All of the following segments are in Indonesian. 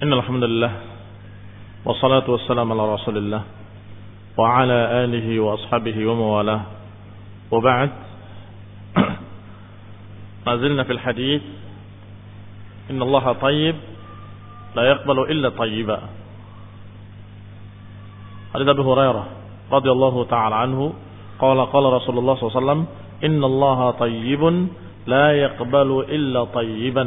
إن الحمد لله والصلاة والسلام على رسول الله وعلى آله وأصحابه وموالاه. وبعد ما زلنا في الحديث إن الله طيب لا يقبل إلا طيبا. حديث أبي هريرة رضي الله تعالى عنه قال قال رسول الله صلى الله عليه وسلم إن الله طيب لا يقبل إلا طيبا.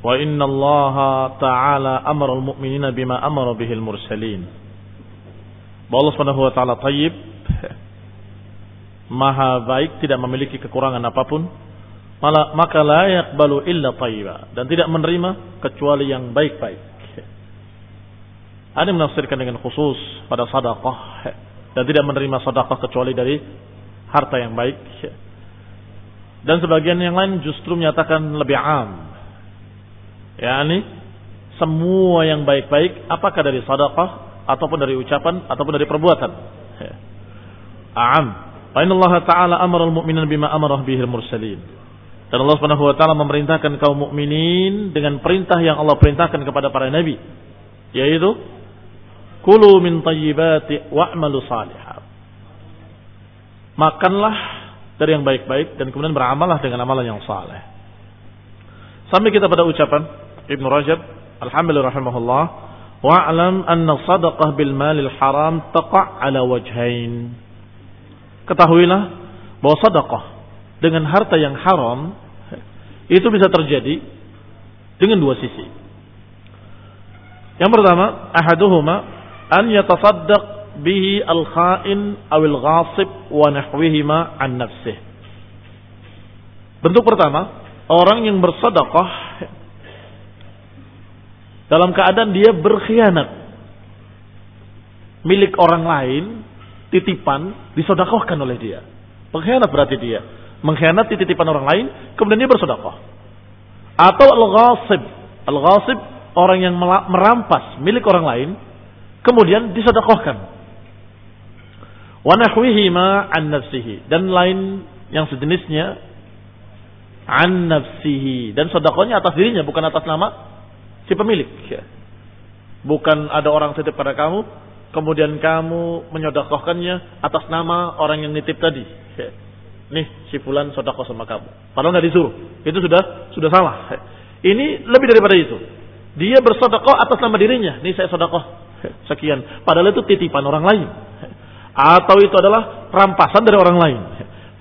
Allah ta'ala amara al-mu'minina bima amara bihi al-mursalin. Bahwa Allah Subhanahu wa taala tayyib, maha baik, tidak memiliki kekurangan apa pun. Malah, maka la yaqbalu illa tayyiba dan tidak menerima kecuali yang baik-baik. Ada menafsirkan dengan khusus pada sedekah dan tidak menerima sedekah kecuali dari harta yang baik. Dan sebagian yang lain justru menyatakan lebih am, yakni semua yang baik-baik apakah dari sedekah ataupun dari ucapan ataupun dari perbuatan. A'am. Fa Allah Ta'ala amara al-mu'minin bima amara bihi al-mursalin. Dan Allah Subhanahu wa taala memerintahkan kaum mukminin dengan perintah yang Allah perintahkan kepada para nabi, yaitu kulu min thayyibati wa'malu salihan. Makanlah dari yang baik-baik dan kemudian beramallah dengan amalan yang saleh. Sampai kita pada ucapan Ibn Rajab Alhamdulillah rahimahullah. Wa'lam anna sadaqah bil malil haram taqa' ala wajhain. Ketahuilah bahwa sadaqah dengan harta yang haram itu bisa terjadi dengan dua sisi. Yang pertama ahaduhuma an yatasaddaq bihi al-kha'in awil ghasib wa nahwihima an nafsih. Bentuk pertama orang yang bersedekah dalam keadaan dia berkhianat. Milik orang lain, titipan, disodakohkan oleh dia. Pengkhianat berarti dia. Mengkhianati titipan orang lain, kemudian dia bersodakoh. Atau al-ghasib. Al-ghasib, orang yang merampas milik orang lain, kemudian disodakohkan. Wanahwihi ma an nafsihi. Dan lain yang sejenisnya an nafsihi. Dan sodakohnya atas dirinya, bukan atas nama si pemilik. Ya. Bukan ada orang titip pada kamu, kemudian kamu menyodakohkannya atas nama orang yang nitip tadi. Ya. Nih, si fulan sodakoh sama kamu. Padahal nggak disuruh. Itu sudah sudah salah. Ya. Ini lebih daripada itu. Dia bersodakoh atas nama dirinya. Nih saya sodakoh. Ya. Sekian. Padahal itu titipan orang lain. Ya. Atau itu adalah rampasan dari orang lain.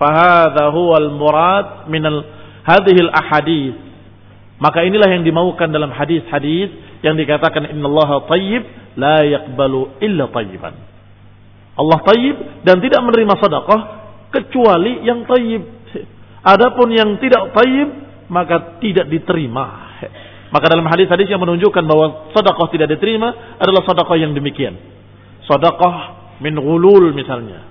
Fahadha huwal murad minal hadhil ahadith maka inilah yang dimaukan dalam hadis-hadis yang dikatakan innallaha tayyib la yaqbalu illa tayyiban. Allah tayyib dan tidak menerima sedekah kecuali yang tayyib. Adapun yang tidak tayyib maka tidak diterima. Maka dalam hadis-hadis yang menunjukkan bahwa sedekah tidak diterima adalah sedekah yang demikian. Sedekah min ghulul misalnya.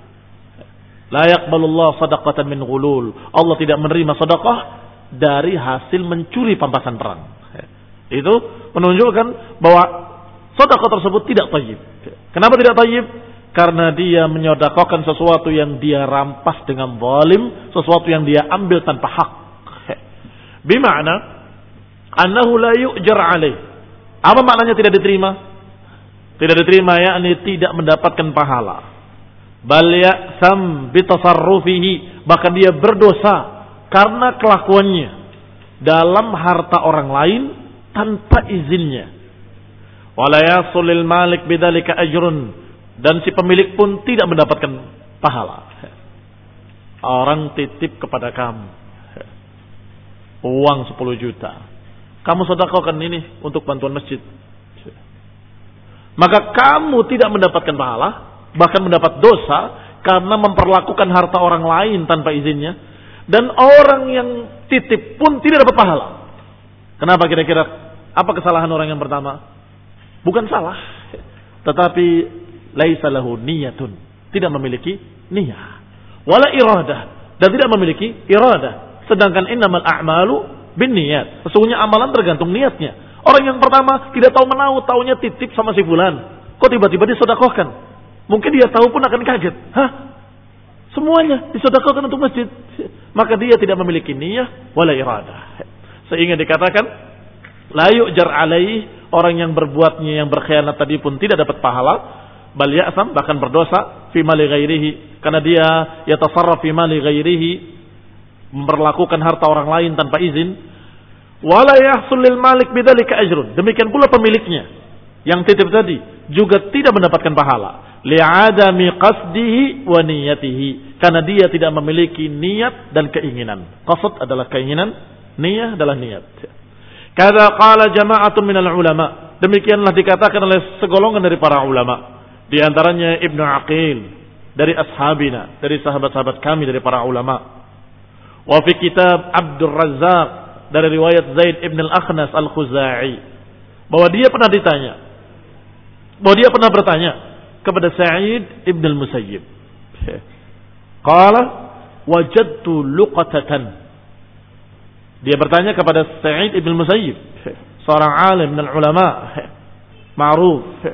La yaqbalullah sadaqatan min ghulul. Allah tidak menerima sedekah dari hasil mencuri pampasan perang. Itu menunjukkan bahwa sedekah tersebut tidak tayyib. Kenapa tidak tayyib? Karena dia menyodakokan sesuatu yang dia rampas dengan zalim, sesuatu yang dia ambil tanpa hak. Bima'na annahu la yu'jar alaih. Apa maknanya tidak diterima? Tidak diterima yakni tidak mendapatkan pahala. Bal ya'sam bitasarrufihi, bahkan dia berdosa karena kelakuannya dalam harta orang lain tanpa izinnya. Walayasulil malik bidalika ajrun dan si pemilik pun tidak mendapatkan pahala. Orang titip kepada kamu uang 10 juta. Kamu sedekahkan ini untuk bantuan masjid. Maka kamu tidak mendapatkan pahala, bahkan mendapat dosa karena memperlakukan harta orang lain tanpa izinnya dan orang yang titip pun tidak dapat pahala. Kenapa kira-kira? Apa kesalahan orang yang pertama? Bukan salah, tetapi laisa lahu niyatun, tidak memiliki niat. Wala iradah dan tidak memiliki iradah. Sedangkan innamal a'malu bin niat. Sesungguhnya amalan tergantung niatnya. Orang yang pertama tidak tahu menahu, taunya titip sama si fulan. Kok tiba-tiba disodakohkan? Mungkin dia tahu pun akan kaget. Hah? Semuanya disodakohkan untuk masjid. Maka dia tidak memiliki niat wala iradah. Sehingga dikatakan la yu'jar alaih. Orang yang berbuatnya yang berkhianat tadi pun tidak dapat pahala, bal ya'sam bahkan berdosa fi mali ghairihi. Karena dia yatasarraf fi mali ghairihi. Memperlakukan harta orang lain tanpa izin. Wala yahsul lil malik bidzalika ajrun. Demikian pula pemiliknya. Yang titip tadi juga tidak mendapatkan pahala. Li'adami qasdihi wa niyatihi karena dia tidak memiliki niat dan keinginan. Qasd adalah keinginan niat adalah niat. Kada qala jama'atun minal ulama. Demikianlah dikatakan oleh segolongan dari para ulama. Di antaranya Ibnu Aqil dari ashabina dari sahabat-sahabat kami dari para ulama. Wa fi kitab Abdul Razzaq dari riwayat Zaid ibn al-Akhnas al-Khuzai. Bahwa dia pernah ditanya bahwa dia pernah bertanya kepada Sa'id ibn al-Musayyib qala wajadtu luqatatan dia bertanya kepada Sa'id ibn al-Musayyib seorang alim dan ulama ma'ruf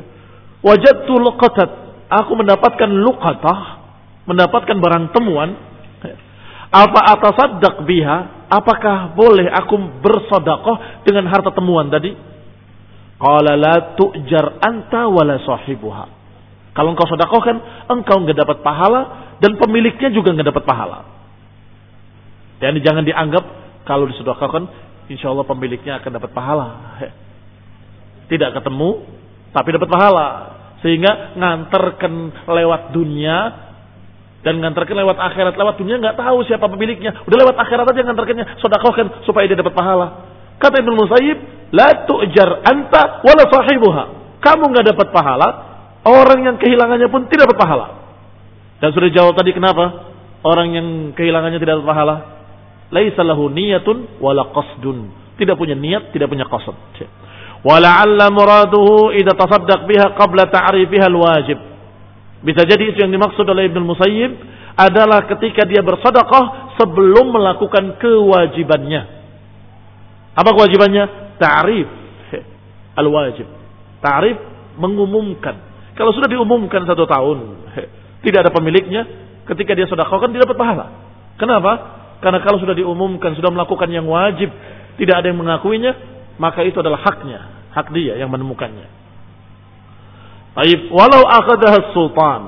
wajadtu luqatat aku mendapatkan luqatah mendapatkan barang temuan apa atasaddaq biha? Apakah boleh aku bersedekah dengan harta temuan tadi? Qala la tu'jar anta wala sahibuha. Kalau engkau sedekahkan, engkau enggak dapat pahala dan pemiliknya juga enggak dapat pahala. Dan jangan dianggap kalau disedekahkan, insya Allah pemiliknya akan dapat pahala. Tidak ketemu, tapi dapat pahala. Sehingga nganterkan lewat dunia dan ngantarkan lewat akhirat lewat dunia nggak tahu siapa pemiliknya udah lewat akhirat aja ngantarkannya sodakohkan supaya dia dapat pahala kata Ibnu Musayyib la tu'jar anta wala sahibuha kamu nggak dapat pahala orang yang kehilangannya pun tidak dapat pahala. Dan sudah jawab tadi kenapa? Orang yang kehilangannya tidak dapat pahala. Laisa lahu niyatun wala qasdun. Tidak punya niat tidak punya qasd wala'alla muraduhu idza tasaddaq biha qabla ta'rifiha alwajib. Bisa jadi itu yang dimaksud oleh Ibn Musayyib adalah ketika dia bersedekah sebelum melakukan kewajibannya. Apa kewajibannya? Ta'rif. Al-wajib. Ta'rif mengumumkan. Kalau sudah diumumkan satu tahun, tidak ada pemiliknya, ketika dia sedekahkan dia dapat pahala. Kenapa? Karena kalau sudah diumumkan, sudah melakukan yang wajib, tidak ada yang mengakuinya, maka itu adalah haknya, hak dia yang menemukannya. Taib, walau akhadaha sultan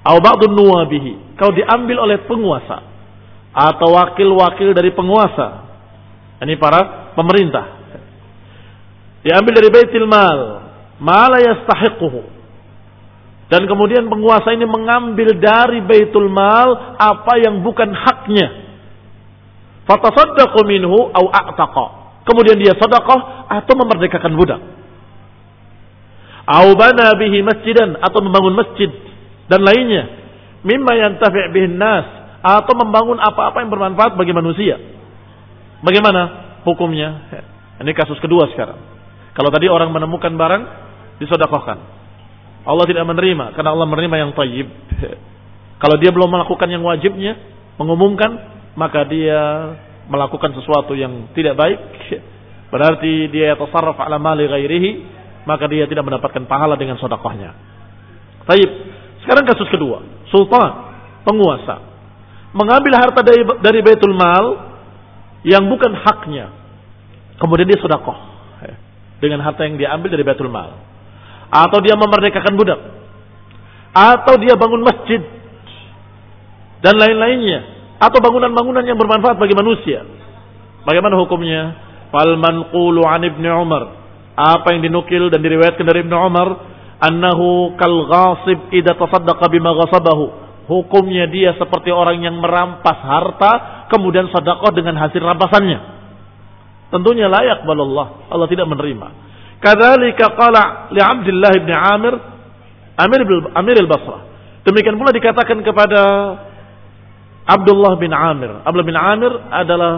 atau nuwabihi, kalau diambil oleh penguasa atau wakil-wakil dari penguasa. Ini para pemerintah. Diambil dari baitil mal, yastahiquhu. Dan kemudian penguasa ini mengambil dari baitul mal apa yang bukan haknya. Fatasaddaqu minhu au a'taqa. Kemudian dia sedekah atau memerdekakan budak. Aubana bihi masjidan atau membangun masjid dan lainnya. Mimma yantafi' bihin nas atau membangun apa-apa yang bermanfaat bagi manusia. Bagaimana hukumnya? Ini kasus kedua sekarang. Kalau tadi orang menemukan barang disodakohkan. Allah tidak menerima karena Allah menerima yang tayyib. Kalau dia belum melakukan yang wajibnya, mengumumkan, maka dia melakukan sesuatu yang tidak baik. Berarti dia yatasarraf ala mali ghairihi maka dia tidak mendapatkan pahala dengan sodakohnya. Taib. Sekarang kasus kedua, sultan, penguasa, mengambil harta dari, dari Baitul Mal yang bukan haknya, kemudian dia sodakoh dengan harta yang dia ambil dari Baitul Mal, atau dia memerdekakan budak, atau dia bangun masjid. Dan lain-lainnya, atau bangunan-bangunan yang bermanfaat bagi manusia. Bagaimana hukumnya? Fal manqulu an Ibnu Umar. Apa yang dinukil dan diriwayatkan dari Ibnu Umar? Annahu kal ghasib idza tasaddaqa bima ghasabahu. Hukumnya dia seperti orang yang merampas harta kemudian sedekah dengan hasil rampasannya. Tentunya layak balullah Allah tidak menerima kadzalika qala li Abdullah bin Amir Amir Amir al-Basrah demikian pula dikatakan kepada Abdullah bin Amir Abdullah bin Amir adalah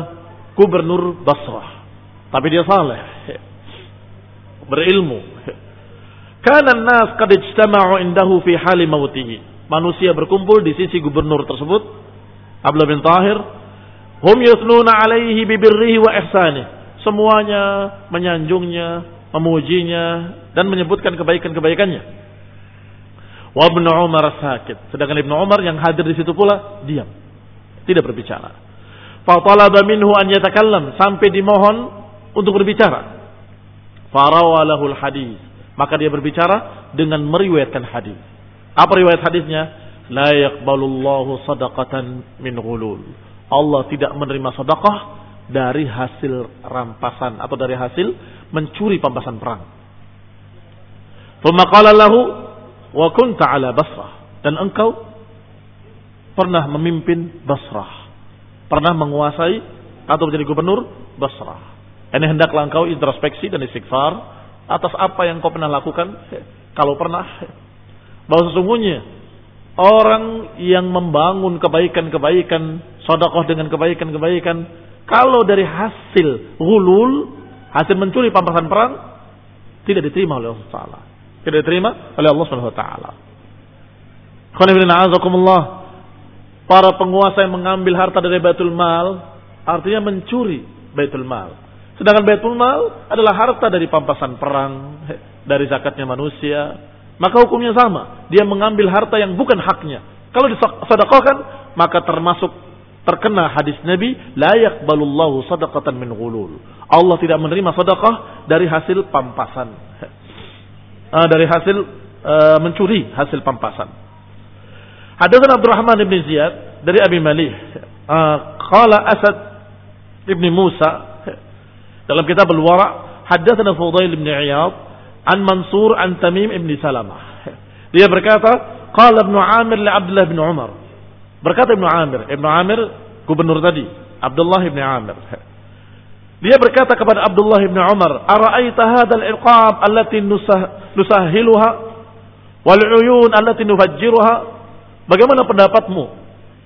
gubernur Basrah tapi dia saleh berilmu. Karena nas qad ijtama'u indahu fi hali mautihi. Manusia berkumpul di sisi gubernur tersebut, Abdullah bin Tahir, hum yusnuna alaihi bibirrihi wa ihsanih. Semuanya menyanjungnya, memujinya dan menyebutkan kebaikan-kebaikannya. Wa Ibnu Umar sakit. Sedangkan Ibnu Umar yang hadir di situ pula diam. Tidak berbicara. Fa talaba minhu an yatakallam sampai dimohon untuk berbicara. Farawalahul hadis. Maka dia berbicara dengan meriwayatkan hadis. Apa riwayat hadisnya? La yaqbalullahu sadaqatan min ghulul. Allah tidak menerima sedekah dari hasil rampasan atau dari hasil mencuri pampasan perang. Lahu wa kunta ala Basrah dan engkau pernah memimpin Basrah. Pernah menguasai atau menjadi gubernur Basrah. Ini hendaklah engkau introspeksi dan istighfar atas apa yang kau pernah lakukan. Kalau pernah, bahwa sesungguhnya orang yang membangun kebaikan-kebaikan, sodakoh dengan kebaikan-kebaikan, kalau dari hasil gulul, hasil mencuri pampasan perang, tidak diterima oleh Allah Taala. Tidak diterima oleh Allah Subhanahu Wa Taala. Para penguasa yang mengambil harta dari Baitul Mal artinya mencuri Baitul Mal. Sedangkan Baitul Mal adalah harta dari pampasan perang, dari zakatnya manusia. Maka hukumnya sama. Dia mengambil harta yang bukan haknya. Kalau disedekahkan, maka termasuk terkena hadis Nabi, la yaqbalullahu sadaqatan min ghulul. Allah tidak menerima sedekah dari hasil pampasan. Uh, dari hasil uh, mencuri hasil pampasan. Hadatsana Abdurrahman bin Ziyad dari Abi Malih. Uh, Asad ibn Musa dalam kitab Al-Wara' hadatsana Fudail bin Iyad an Mansur an Tamim ibn Salamah. Dia berkata, qala Ibnu Amir li Abdullah bin Umar. Berkata Ibnu Amir, Ibnu Amir gubernur tadi, Abdullah bin Amir. Dia berkata kepada Abdullah bin Umar, "Ara'aita hadzal iqab allati nusah, nusahiluha wal uyun allati nufajjiruha?" Bagaimana pendapatmu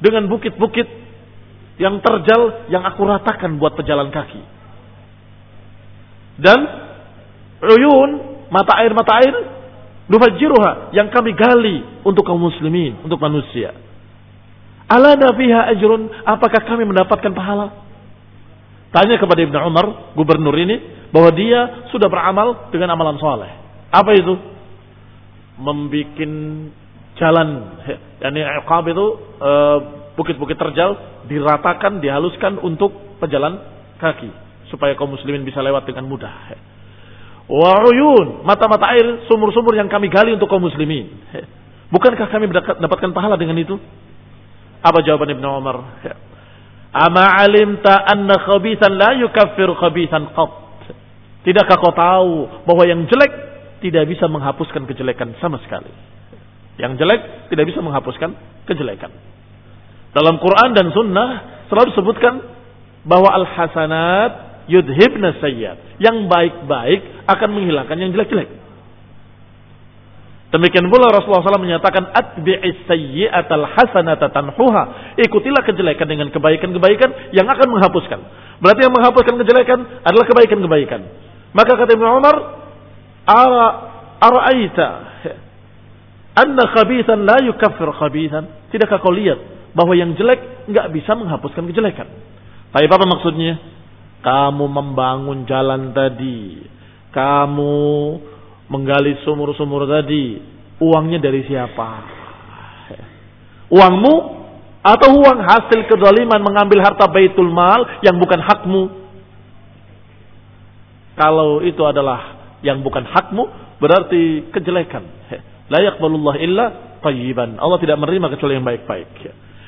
dengan bukit-bukit yang terjal yang aku ratakan buat pejalan kaki? Dan uyun, mata air mata air, nufajiruha yang kami gali untuk kaum muslimin, untuk manusia. Ala nafiha ajrun, apakah kami mendapatkan pahala? Tanya kepada Ibnu Umar, gubernur ini, bahwa dia sudah beramal dengan amalan soleh. Apa itu? Membikin jalan yakni iqab itu e, bukit-bukit terjal diratakan dihaluskan untuk pejalan kaki supaya kaum muslimin bisa lewat dengan mudah wa uyun mata-mata air sumur-sumur yang kami gali untuk kaum muslimin bukankah kami mendapatkan pahala dengan itu apa jawaban Ibnu Umar ama alimta anna khabithan la yukaffir khabithan qat tidakkah kau tahu bahwa yang jelek tidak bisa menghapuskan kejelekan sama sekali yang jelek tidak bisa menghapuskan kejelekan. Dalam Quran dan Sunnah selalu disebutkan bahwa al-hasanat yudhibna sayyat. Yang baik-baik akan menghilangkan yang jelek-jelek. Demikian pula Rasulullah SAW menyatakan atbi'is sayyi'atal hasanata tanhuha. Ikutilah kejelekan dengan kebaikan-kebaikan yang akan menghapuskan. Berarti yang menghapuskan kejelekan adalah kebaikan-kebaikan. Maka kata Ibnu Umar, ara ara'aita Anna khabithan la yukaffir khabithan. Tidakkah kau lihat bahwa yang jelek nggak bisa menghapuskan kejelekan? Tapi apa maksudnya? Kamu membangun jalan tadi. Kamu menggali sumur-sumur tadi. Uangnya dari siapa? Uangmu atau uang hasil kezaliman mengambil harta baitul mal yang bukan hakmu? Kalau itu adalah yang bukan hakmu, berarti kejelekan. La yaqbalullah illa tayyiban. Allah tidak menerima kecuali yang baik-baik.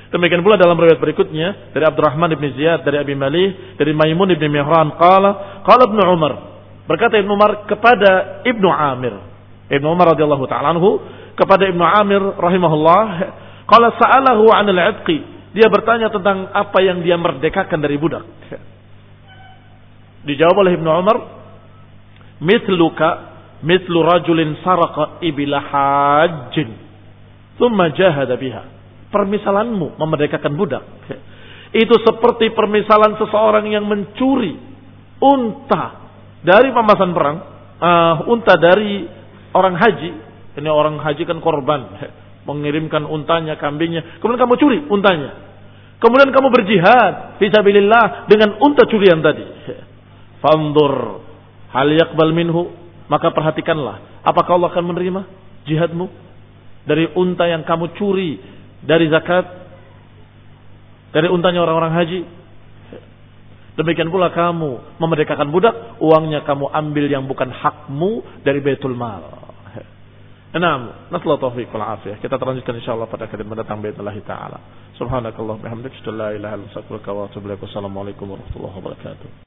Demikian pula dalam riwayat berikutnya dari Abdurrahman bin Ziyad dari Abi Malih dari Maimun bin Mihran qala qala Ibnu Umar berkata Ibnu Umar kepada Ibnu Amir Ibnu Umar radhiyallahu taala anhu kepada Ibnu Amir rahimahullah qala sa'alahu 'anil 'itqi dia bertanya tentang apa yang dia merdekakan dari budak dijawab oleh Ibnu Umar mithluka Mitlu rajulin saraka ibila hajjin. Thumma jahada biha. Permisalanmu memerdekakan budak. Itu seperti permisalan seseorang yang mencuri unta dari pemasan perang. Uh, unta dari orang haji. Ini orang haji kan korban. Mengirimkan untanya, kambingnya. Kemudian kamu curi untanya. Kemudian kamu berjihad. Fisabilillah dengan unta curian tadi. Fandur. Hal yakbal minhu maka perhatikanlah, apakah Allah akan menerima jihadmu dari unta yang kamu curi dari zakat, dari untanya orang-orang haji. Demikian pula kamu memerdekakan budak, uangnya kamu ambil yang bukan hakmu dari Baitul Mal. Enam, nasallahu taufiq wal afiyah. Kita terlanjutkan insyaallah pada kali mendatang Baitullah taala. Subhanakallah bihamdika, la ilaha illa anta, astaghfiruka wa atubu ilaik. Wassalamualaikum warahmatullahi wabarakatuh.